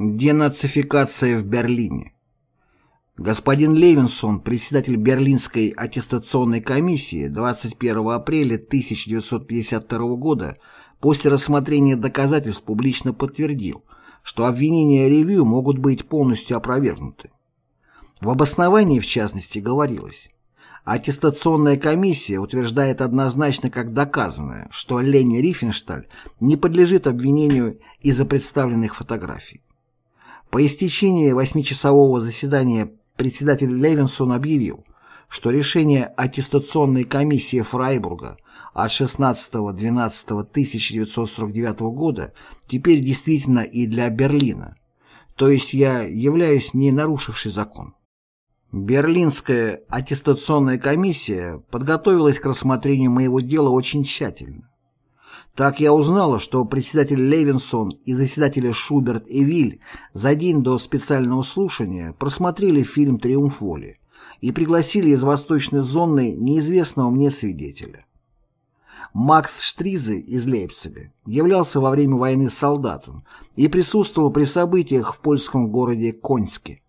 Денацификация в Берлине. Господин Левинсон, председатель Берлинской аттестационной комиссии 21 апреля 1952 года после рассмотрения доказательств публично подтвердил, что обвинения ревью могут быть полностью опровергнуты. В обосновании, в частности, говорилось, Аттестационная комиссия утверждает однозначно как доказанное, что Лени Рифеншталь не подлежит обвинению из-за представленных фотографий. По истечении восьмичасового заседания председатель Левинсон объявил, что решение аттестационной комиссии Фрайбурга от 16.12.1949 года теперь действительно и для Берлина, то есть я являюсь не нарушивший закон. Берлинская аттестационная комиссия подготовилась к рассмотрению моего дела очень тщательно. Так я узнала, что председатель Левинсон и заседатели Шуберт и Виль за день до специального слушания просмотрели фильм «Триумф воли» и пригласили из восточной зоны неизвестного мне свидетеля. Макс Штризе из Лейпцига являлся во время войны солдатом и присутствовал при событиях в польском городе Коньске.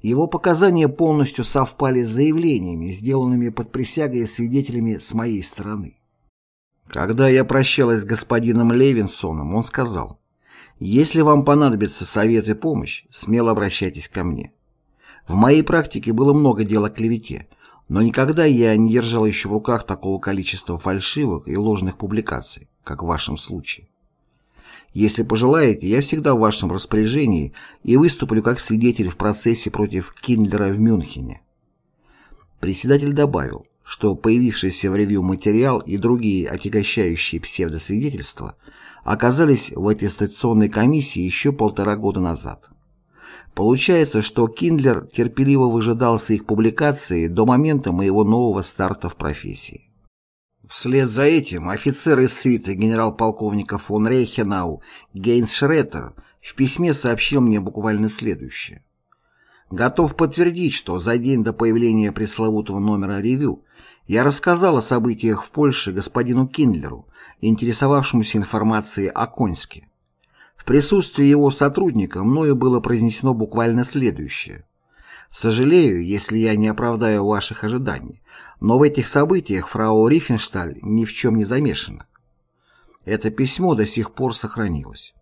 Его показания полностью совпали с заявлениями, сделанными под присягой свидетелями с моей стороны. Когда я прощалась с господином Левинсоном, он сказал, «Если вам понадобится совет и помощь, смело обращайтесь ко мне». В моей практике было много дел о клевете, но никогда я не держал еще в руках такого количества фальшивых и ложных публикаций, как в вашем случае. Если пожелаете, я всегда в вашем распоряжении и выступлю как свидетель в процессе против Киндлера в Мюнхене. Председатель добавил, что появившийся в ревью материал и другие отягощающие псевдосвидетельства оказались в аттестационной комиссии еще полтора года назад. Получается, что Киндлер терпеливо выжидал с их публикации до момента моего нового старта в профессии. Вслед за этим офицер из свиты генерал-полковника фон Рейхенау Гейнс Шреттер в письме сообщил мне буквально следующее. Готов подтвердить, что за день до появления пресловутого номера ревю я рассказал о событиях в Польше господину Киндлеру, интересовавшемуся информацией о Коньске. В присутствии его сотрудника мною было произнесено буквально следующее. «Сожалею, если я не оправдаю ваших ожиданий, но в этих событиях фрау Рифеншталь ни в чем не замешана». Это письмо до сих пор сохранилось.